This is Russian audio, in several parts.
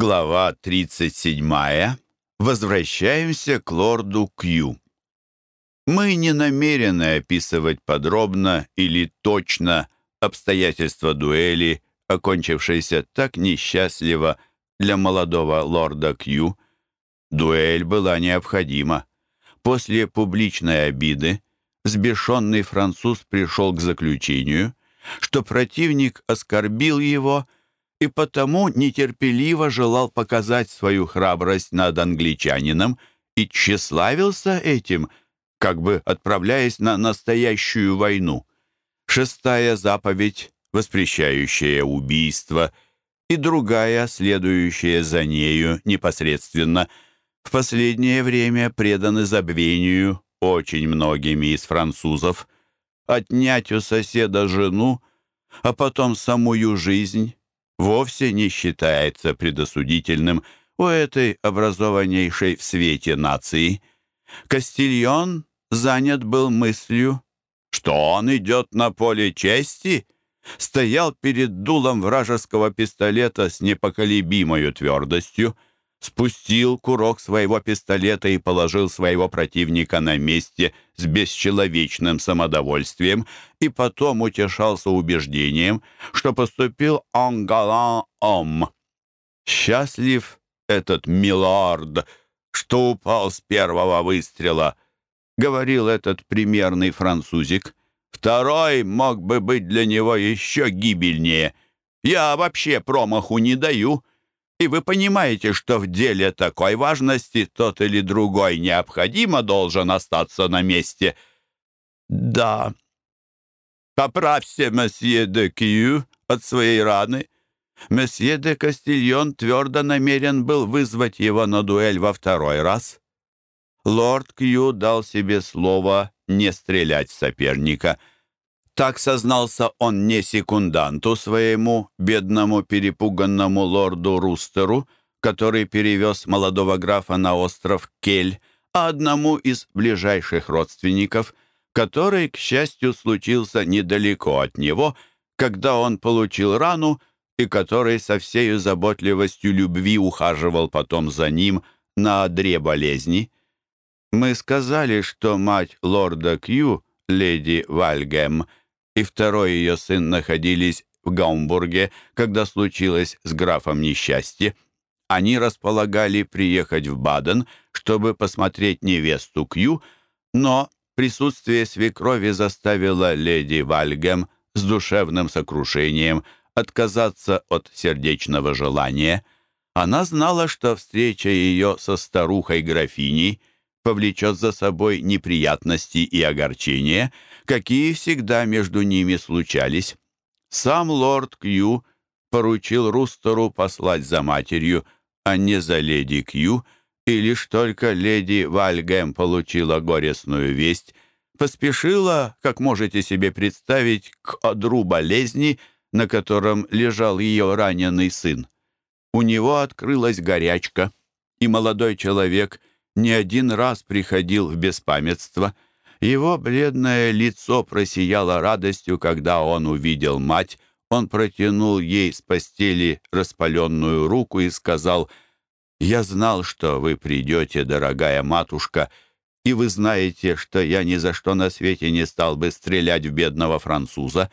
Глава 37. Возвращаемся к лорду Кью. Мы не намерены описывать подробно или точно обстоятельства дуэли, окончившейся так несчастливо для молодого лорда Кью. Дуэль была необходима. После публичной обиды взбешенный француз пришел к заключению, что противник оскорбил его – и потому нетерпеливо желал показать свою храбрость над англичанином и тщеславился этим, как бы отправляясь на настоящую войну. Шестая заповедь, воспрещающая убийство, и другая, следующая за нею непосредственно, в последнее время преданы забвению очень многими из французов. Отнять у соседа жену, а потом самую жизнь, вовсе не считается предосудительным у этой образованнейшей в свете нации. Кастильон занят был мыслью, что он идет на поле чести, стоял перед дулом вражеского пистолета с непоколебимой твердостью, спустил курок своего пистолета и положил своего противника на месте с бесчеловечным самодовольствием и потом утешался убеждением, что поступил «en galant homme». Счастлив этот милорд, что упал с первого выстрела, говорил этот примерный французик. Второй мог бы быть для него еще гибельнее. Я вообще промаху не даю. И вы понимаете, что в деле такой важности тот или другой необходимо должен остаться на месте. Да. Поправься, месье де Кью, от своей раны. Месье де Кастильон твердо намерен был вызвать его на дуэль во второй раз. Лорд Кью дал себе слово не стрелять в соперника — так сознался он не секунданту своему, бедному перепуганному лорду Рустеру, который перевез молодого графа на остров Кель, а одному из ближайших родственников, который, к счастью, случился недалеко от него, когда он получил рану, и который со всей заботливостью любви ухаживал потом за ним на одре болезни. Мы сказали, что мать лорда Кью, леди Вальгем, и второй ее сын находились в Гаумбурге, когда случилось с графом несчастье. Они располагали приехать в Баден, чтобы посмотреть невесту Кью, но присутствие свекрови заставило леди Вальгем с душевным сокрушением отказаться от сердечного желания. Она знала, что встреча ее со старухой-графиней повлечет за собой неприятности и огорчения, какие всегда между ними случались. Сам лорд Кью поручил Рустеру послать за матерью, а не за леди Кью, и лишь только леди Вальгэм получила горестную весть, поспешила, как можете себе представить, к одру болезни, на котором лежал ее раненый сын. У него открылась горячка, и молодой человек не один раз приходил в беспамятство — его бледное лицо просияло радостью, когда он увидел мать. Он протянул ей с постели распаленную руку и сказал, «Я знал, что вы придете, дорогая матушка, и вы знаете, что я ни за что на свете не стал бы стрелять в бедного француза».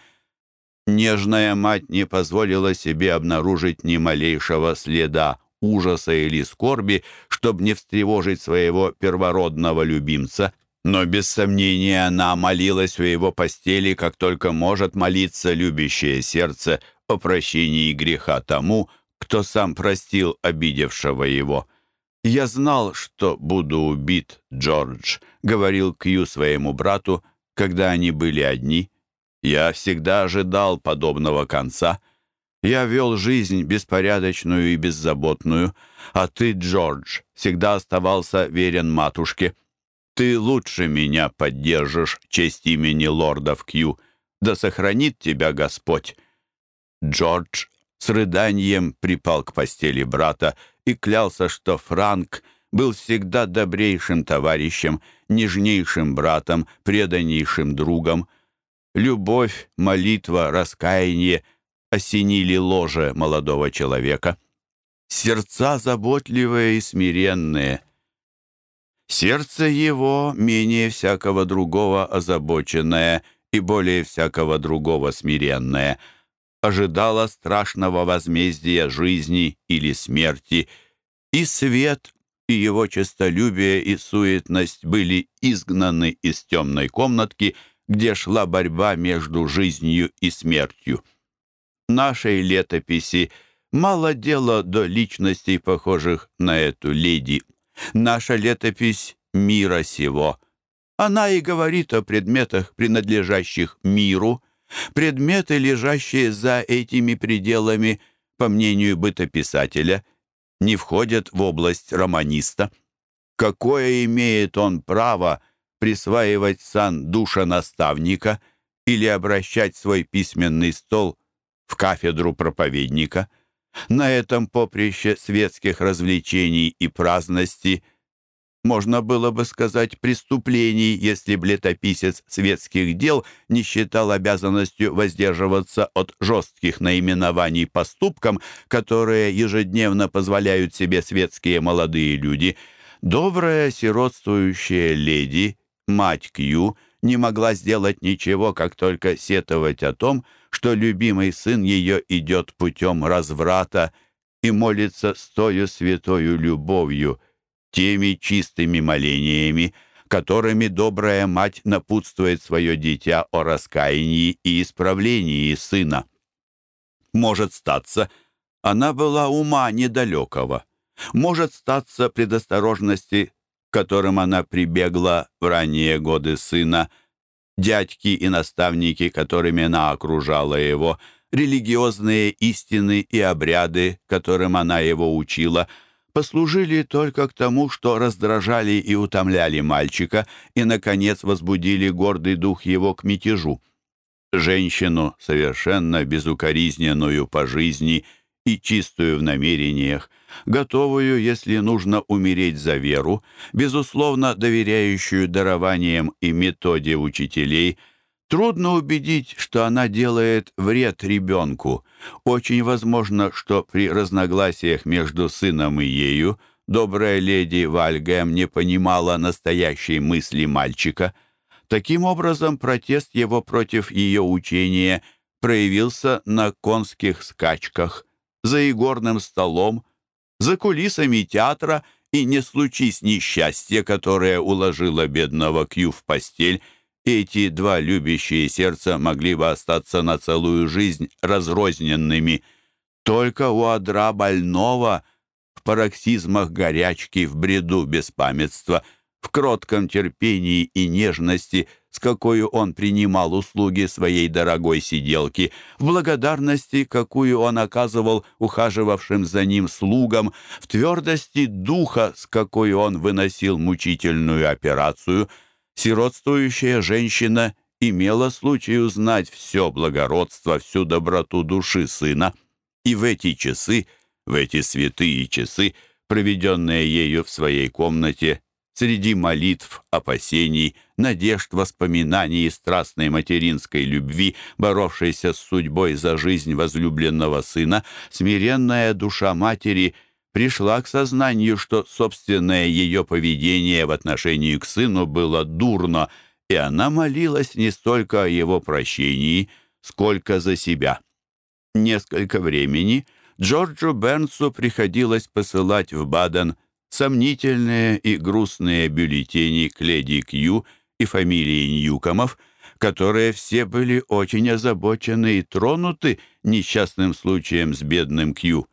Нежная мать не позволила себе обнаружить ни малейшего следа ужаса или скорби, чтобы не встревожить своего первородного любимца — но без сомнения она молилась у его постели, как только может молиться любящее сердце о прощении греха тому, кто сам простил обидевшего его. «Я знал, что буду убит, Джордж», — говорил Кью своему брату, когда они были одни. «Я всегда ожидал подобного конца. Я вел жизнь беспорядочную и беззаботную, а ты, Джордж, всегда оставался верен матушке». Ты лучше меня поддержишь честь имени лордов Кью. Да сохранит тебя Господь!» Джордж с рыданием припал к постели брата и клялся, что Франк был всегда добрейшим товарищем, нежнейшим братом, преданнейшим другом. Любовь, молитва, раскаяние осенили ложе молодого человека. сердца заботливые и смиренные. Сердце его менее всякого другого озабоченное и более всякого другого смиренное — ожидало страшного возмездия жизни или смерти, и свет, и его честолюбие и суетность были изгнаны из темной комнатки, где шла борьба между жизнью и смертью. Нашей летописи мало дела до личностей, похожих на эту леди. Наша летопись мира сего. Она и говорит о предметах, принадлежащих миру, Предметы, лежащие за этими пределами, по мнению бытописателя, не входят в область романиста. Какое имеет он право присваивать сан душа наставника или обращать свой письменный стол в кафедру проповедника? На этом поприще светских развлечений и праздности – можно было бы сказать, преступлений, если б летописец светских дел не считал обязанностью воздерживаться от жестких наименований поступкам, которые ежедневно позволяют себе светские молодые люди. Добрая сиротствующая леди, мать Кью, не могла сделать ничего, как только сетовать о том, что любимый сын ее идет путем разврата и молится с тою святою любовью — теми чистыми молениями, которыми добрая мать напутствует свое дитя о раскаянии и исправлении сына. Может статься, она была ума недалекого. Может статься предосторожности, которым она прибегла в ранние годы сына, дядьки и наставники, которыми она окружала его, религиозные истины и обряды, которым она его учила — послужили только к тому, что раздражали и утомляли мальчика и, наконец, возбудили гордый дух его к мятежу. Женщину, совершенно безукоризненную по жизни и чистую в намерениях, готовую, если нужно, умереть за веру, безусловно доверяющую дарованиям и методе учителей – Трудно убедить, что она делает вред ребенку. Очень возможно, что при разногласиях между сыном и ею добрая леди Вальгэм не понимала настоящей мысли мальчика. Таким образом, протест его против ее учения проявился на конских скачках, за игорным столом, за кулисами театра, и не случись несчастье, которое уложило бедного Кью в постель, эти два любящие сердца могли бы остаться на целую жизнь разрозненными. Только у адра больного в пароксизмах горячки, в бреду беспамятства, в кротком терпении и нежности, с какой он принимал услуги своей дорогой сиделки, в благодарности, какую он оказывал ухаживавшим за ним слугам, в твердости духа, с какой он выносил мучительную операцию — Сиротствующая женщина имела случай узнать все благородство, всю доброту души сына. И в эти часы, в эти святые часы, проведенные ею в своей комнате, среди молитв, опасений, надежд, воспоминаний и страстной материнской любви, боровшейся с судьбой за жизнь возлюбленного сына, смиренная душа матери — пришла к сознанию, что собственное ее поведение в отношении к сыну было дурно, и она молилась не столько о его прощении, сколько за себя. Несколько времени Джорджу Бернсу приходилось посылать в Баден сомнительные и грустные бюллетени к леди Кью и фамилии Ньюкомов, которые все были очень озабочены и тронуты несчастным случаем с бедным Кью.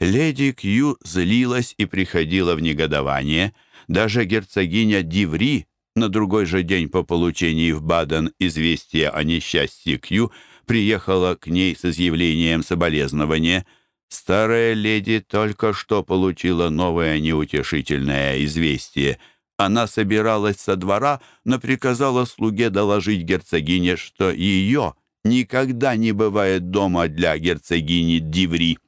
Леди Кью злилась и приходила в негодование. Даже герцогиня Диври на другой же день по получении в Баден известия о несчастье Кью приехала к ней с изъявлением соболезнования. Старая леди только что получила новое неутешительное известие. Она собиралась со двора, но приказала слуге доложить герцогине, что ее никогда не бывает дома для герцогини Диври.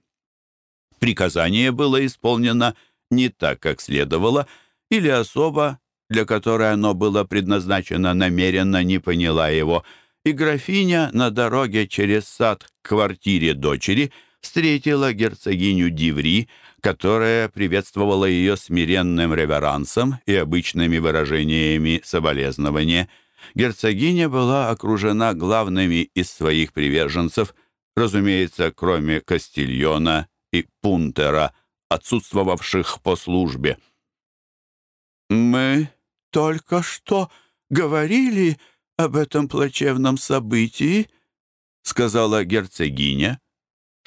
Приказание было исполнено не так, как следовало, или особо, для которой оно было предназначено, намеренно не поняла его, и графиня на дороге через сад к квартире дочери встретила герцогиню Диври, которая приветствовала ее смиренным реверансом и обычными выражениями соболезнования. Герцогиня была окружена главными из своих приверженцев, разумеется, кроме Кастильона и Пунтера, отсутствовавших по службе. «Мы только что говорили об этом плачевном событии», сказала герцогиня,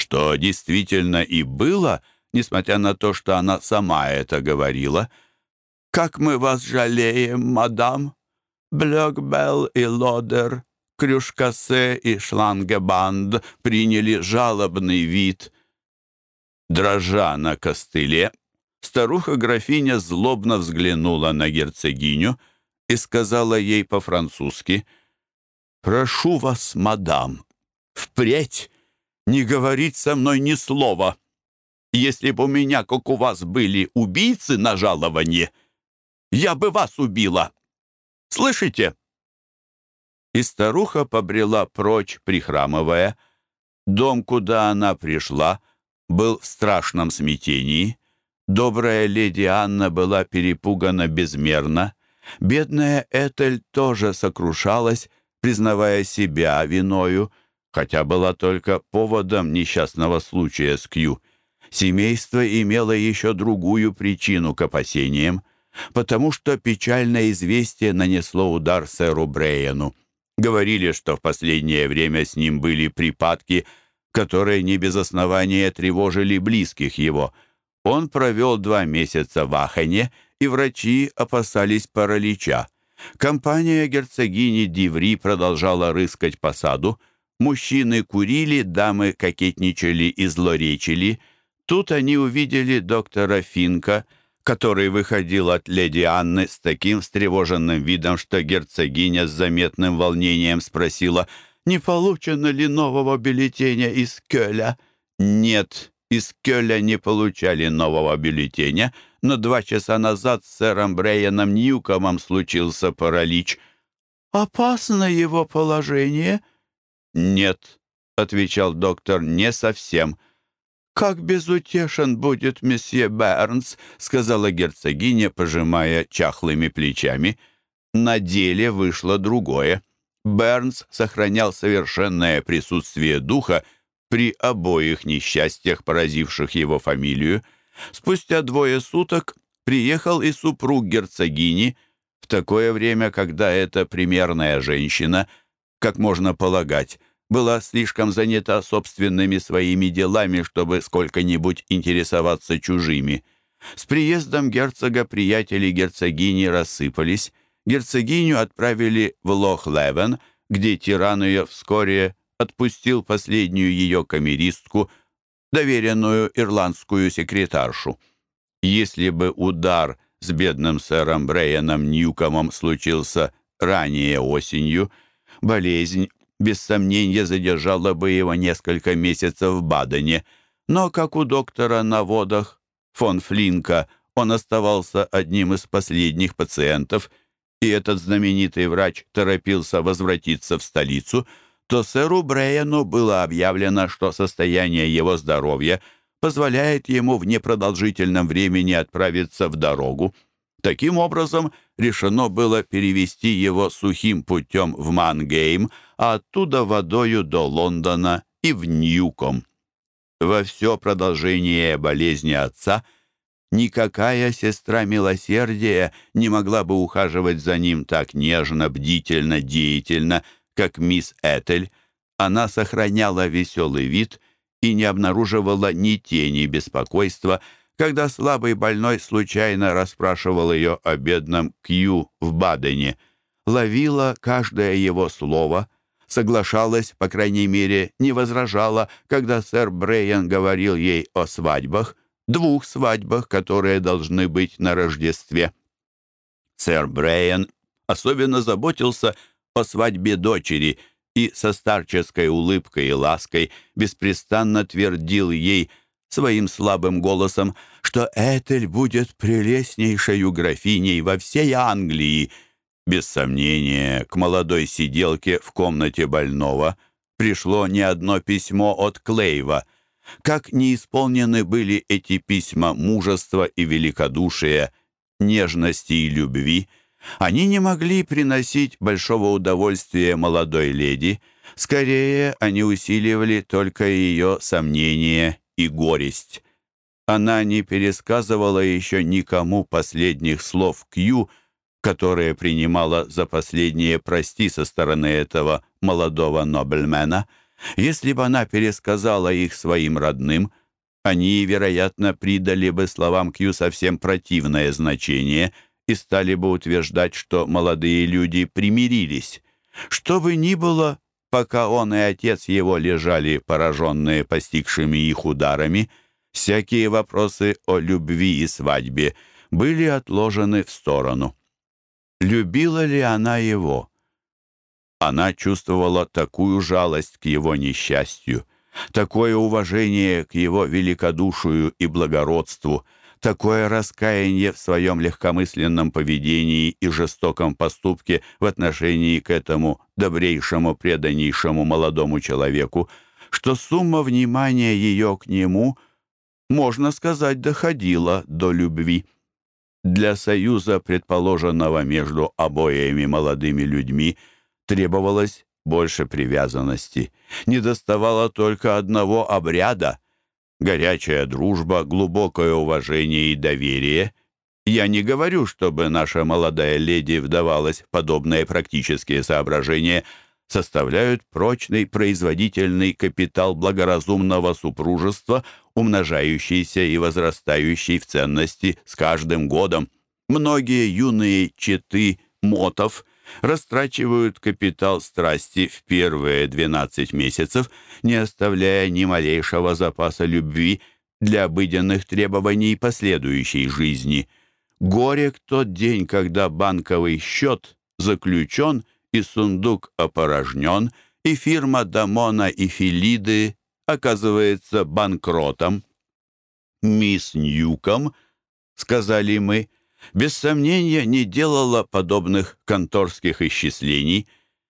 что действительно и было, несмотря на то, что она сама это говорила. «Как мы вас жалеем, мадам! Блёкбелл и Лодер, Крюшкасе и Шлангебанд приняли жалобный вид». Дрожа на костыле, старуха-графиня злобно взглянула на герцогиню и сказала ей по-французски «Прошу вас, мадам, впредь не говорить со мной ни слова. Если бы у меня, как у вас, были убийцы на жалование, я бы вас убила. Слышите?» И старуха побрела прочь, прихрамывая. Дом, куда она пришла, был в страшном смятении. Добрая леди Анна была перепугана безмерно. Бедная Этель тоже сокрушалась, признавая себя виною, хотя была только поводом несчастного случая с Кью. Семейство имело еще другую причину к опасениям, потому что печальное известие нанесло удар сэру Брейену. Говорили, что в последнее время с ним были припадки, которые не без основания тревожили близких его. Он провел два месяца в Ахене, и врачи опасались паралича. Компания герцогини Диври продолжала рыскать по саду, Мужчины курили, дамы кокетничали и злоречили. Тут они увидели доктора Финка, который выходил от леди Анны с таким встревоженным видом, что герцогиня с заметным волнением спросила, не получено ли нового бюллетеня из Кёля. Нет, из Кёля не получали нового бюллетеня, но два часа назад с сэром Брейаном Ньюкомом случился паралич. «Опасно его положение», «Нет», — отвечал доктор, — «не совсем». «Как безутешен будет месье Бернс», — сказала герцогиня, пожимая чахлыми плечами. На деле вышло другое. Бернс сохранял совершенное присутствие духа при обоих несчастьях, поразивших его фамилию. Спустя двое суток приехал и супруг герцогини, в такое время, когда эта примерная женщина — как можно полагать, была слишком занята собственными своими делами, чтобы сколько-нибудь интересоваться чужими. С приездом герцога приятели герцогини рассыпались. Герцогиню отправили в Лох-Левен, где тиран ее вскоре отпустил последнюю ее камеристку, доверенную ирландскую секретаршу. Если бы удар с бедным сэром Брейаном Ньюкомом случился ранее осенью, Болезнь, без сомнения, задержала бы его несколько месяцев в Бадене, но, как у доктора на водах фон Флинка, он оставался одним из последних пациентов, и этот знаменитый врач торопился возвратиться в столицу, то сэру Брейену было объявлено, что состояние его здоровья позволяет ему в непродолжительном времени отправиться в дорогу. Таким образом, решено было перевести его сухим путем в Мангейм, а оттуда водою до Лондона и в Ньюком. Во все продолжение болезни отца никакая сестра милосердия не могла бы ухаживать за ним так нежно, бдительно, деятельно, как мисс Этель. Она сохраняла веселый вид и не обнаруживала ни тени беспокойства, когда слабый больной случайно расспрашивал ее о бедном Кью в Бадене, ловила каждое его слово, соглашалась, по крайней мере, не возражала, когда сэр Брейан говорил ей о свадьбах, двух свадьбах, которые должны быть на Рождестве. Сэр Брейан особенно заботился о свадьбе дочери и со старческой улыбкой и лаской беспрестанно твердил ей – своим слабым голосом, что Этель будет прелестнейшей графиней во всей Англии. Без сомнения, к молодой сиделке в комнате больного пришло не одно письмо от Клейва. Как неисполнены были эти письма мужества и великодушия, нежности и любви, они не могли приносить большого удовольствия молодой леди, скорее они усиливали только ее сомнения и горесть. Она не пересказывала еще никому последних слов Кью, которые принимала за последние прости со стороны этого молодого нобельмена. Если бы она пересказала их своим родным, они, вероятно, придали бы словам Кью совсем противное значение и стали бы утверждать, что молодые люди примирились. Что бы ни было, пока он и отец его лежали пораженные постигшими их ударами, всякие вопросы о любви и свадьбе были отложены в сторону. Любила ли она его? Она чувствовала такую жалость к его несчастью, такое уважение к его великодушию и благородству, такое раскаяние в своем легкомысленном поведении и жестоком поступке в отношении к этому добрейшему, преданнейшему молодому человеку, что сумма внимания ее к нему, можно сказать, доходила до любви. Для союза, предположенного между обоими молодыми людьми, требовалось больше привязанности. Не доставало только одного обряда — горячая дружба, глубокое уважение и доверие. Я не говорю, чтобы наша молодая леди вдавалась в подобные практические соображения — составляют прочный производительный капитал благоразумного супружества, умножающийся и возрастающий в ценности с каждым годом. Многие юные четы мотов растрачивают капитал страсти в первые 12 месяцев, не оставляя ни малейшего запаса любви для обыденных требований последующей жизни. Горе в тот день, когда банковый счет заключен – и сундук опорожнен, и фирма Дамона и Филиды оказывается банкротом. «Мисс Ньюком», — сказали мы, — без сомнения не делала подобных конторских исчислений.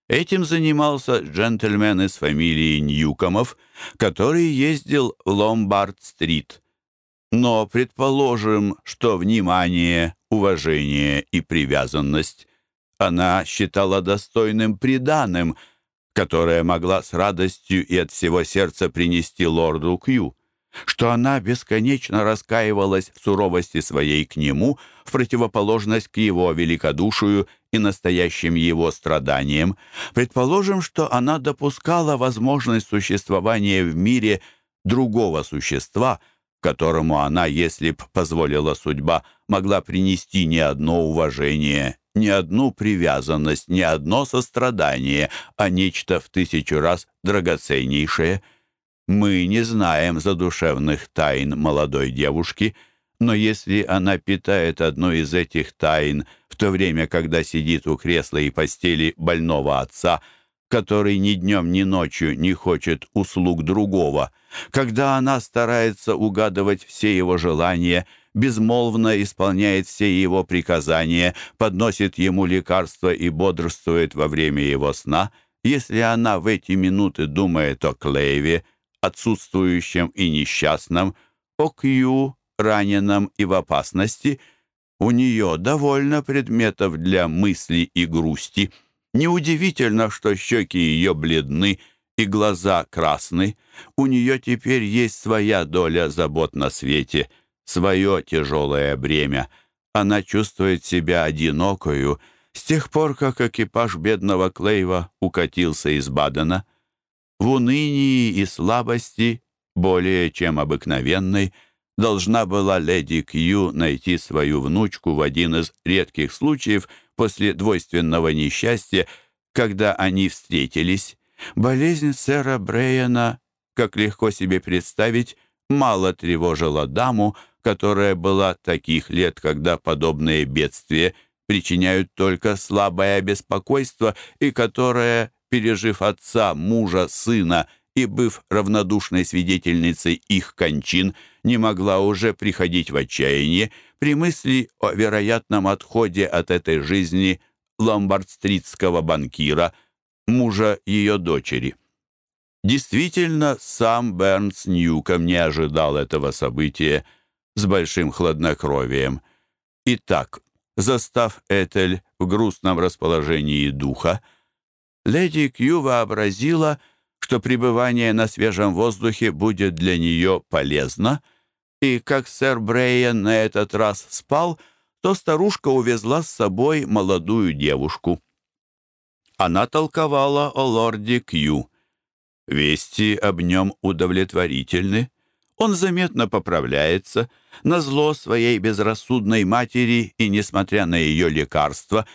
Этим занимался джентльмен из фамилии Ньюкомов, который ездил в Ломбард-стрит. Но предположим, что внимание, уважение и привязанность она считала достойным приданым, которое могла с радостью и от всего сердца принести лорду Кью, что она бесконечно раскаивалась в суровости своей к нему в противоположность к его великодушию и настоящим его страданиям. Предположим, что она допускала возможность существования в мире другого существа, которому она, если б позволила судьба, могла принести не одно уважение ни одну привязанность, ни одно сострадание, а нечто в тысячу раз драгоценнейшее. Мы не знаем задушевных тайн молодой девушки, но если она питает одну из этих тайн в то время, когда сидит у кресла и постели больного отца, который ни днем, ни ночью не хочет услуг другого, когда она старается угадывать все его желания — безмолвно исполняет все его приказания, подносит ему лекарства и бодрствует во время его сна, если она в эти минуты думает о Клейве, отсутствующем и несчастном, о Кью, раненом и в опасности, у нее довольно предметов для мысли и грусти. Неудивительно, что щеки ее бледны и глаза красны. У нее теперь есть своя доля забот на свете — свое тяжелое бремя. Она чувствует себя одинокою с тех пор, как экипаж бедного Клейва укатился из Бадена. В унынии и слабости, более чем обыкновенной, должна была леди Кью найти свою внучку в один из редких случаев после двойственного несчастья, когда они встретились. Болезнь сэра Брейена, как легко себе представить, мало тревожила даму, которая была таких лет, когда подобные бедствия причиняют только слабое беспокойство и которая, пережив отца, мужа, сына и быв равнодушной свидетельницей их кончин, не могла уже приходить в отчаяние при мысли о вероятном отходе от этой жизни ломбардстритского банкира, мужа ее дочери. Действительно, сам Бернс Ньюком не ожидал этого события с большим хладнокровием. Итак, застав Этель в грустном расположении духа, леди Кью вообразила, что пребывание на свежем воздухе будет для нее полезно, и как сэр Брейен на этот раз спал, то старушка увезла с собой молодую девушку. Она толковала о лорде Кью. Вести об нем удовлетворительны. Он заметно поправляется, на зло своей безрассудной матери и, несмотря на ее лекарства,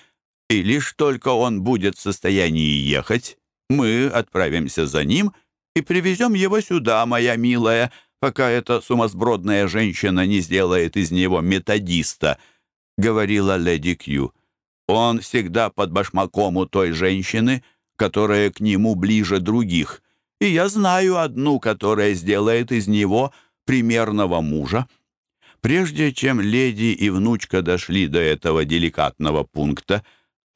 и лишь только он будет в состоянии ехать, мы отправимся за ним и привезем его сюда, моя милая, пока эта сумасбродная женщина не сделает из него методиста», — говорила леди Кью. «Он всегда под башмаком у той женщины, которая к нему ближе других, и я знаю одну, которая сделает из него примерного мужа». Прежде чем леди и внучка дошли до этого деликатного пункта,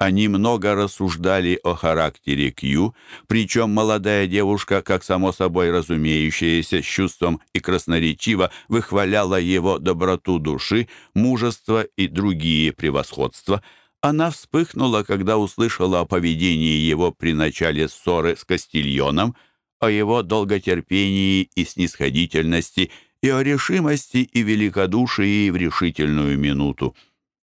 они много рассуждали о характере Кью, причем молодая девушка, как само собой разумеющееся, с чувством и красноречиво выхваляла его доброту души, мужество и другие превосходства. Она вспыхнула, когда услышала о поведении его при начале ссоры с Кастильоном, о его долготерпении и снисходительности, и о решимости и великодушии в решительную минуту.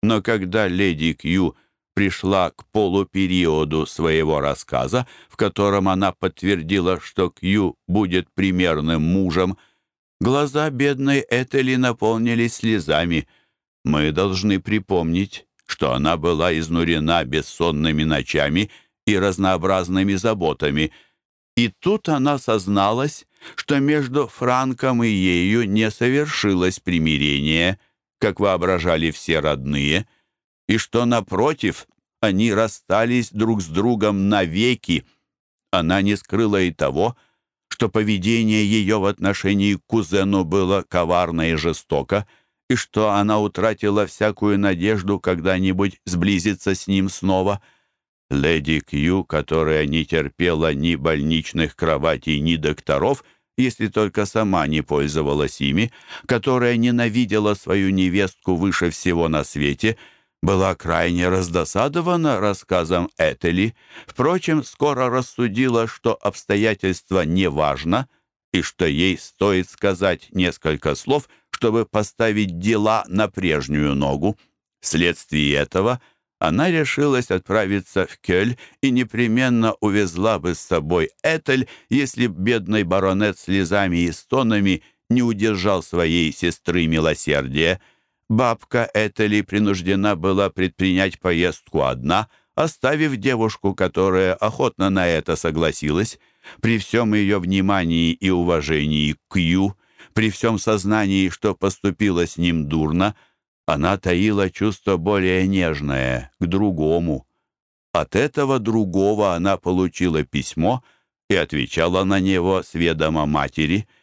Но когда леди Кью пришла к полупериоду своего рассказа, в котором она подтвердила, что Кью будет примерным мужем. Глаза бедной Этели наполнились слезами. Мы должны припомнить, что она была изнурена бессонными ночами и разнообразными заботами. И тут она созналась, что между Франком и ею не совершилось примирение, как воображали все родные — и что, напротив, они расстались друг с другом навеки. Она не скрыла и того, что поведение ее в отношении к кузену было коварно и жестоко, и что она утратила всякую надежду когда-нибудь сблизиться с ним снова. Леди Кью, которая не терпела ни больничных кроватей, ни докторов, если только сама не пользовалась ими, которая ненавидела свою невестку выше всего на свете — была крайне раздосадована рассказом Этели, впрочем, скоро рассудила, что обстоятельство не важно и что ей стоит сказать несколько слов, чтобы поставить дела на прежнюю ногу. Вследствие этого она решилась отправиться в Кёль и непременно увезла бы с собой Этель, если бедный баронет слезами и стонами не удержал своей сестры милосердия. Бабка Этели принуждена была предпринять поездку одна, оставив девушку, которая охотно на это согласилась. При всем ее внимании и уважении к Ю, при всем сознании, что поступила с ним дурно, она таила чувство более нежное, к другому. От этого другого она получила письмо и отвечала на него с ведома матери —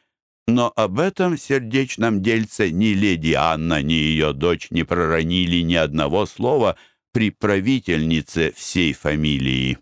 но об этом сердечном дельце ни леди Анна, ни ее дочь не проронили ни одного слова при правительнице всей фамилии.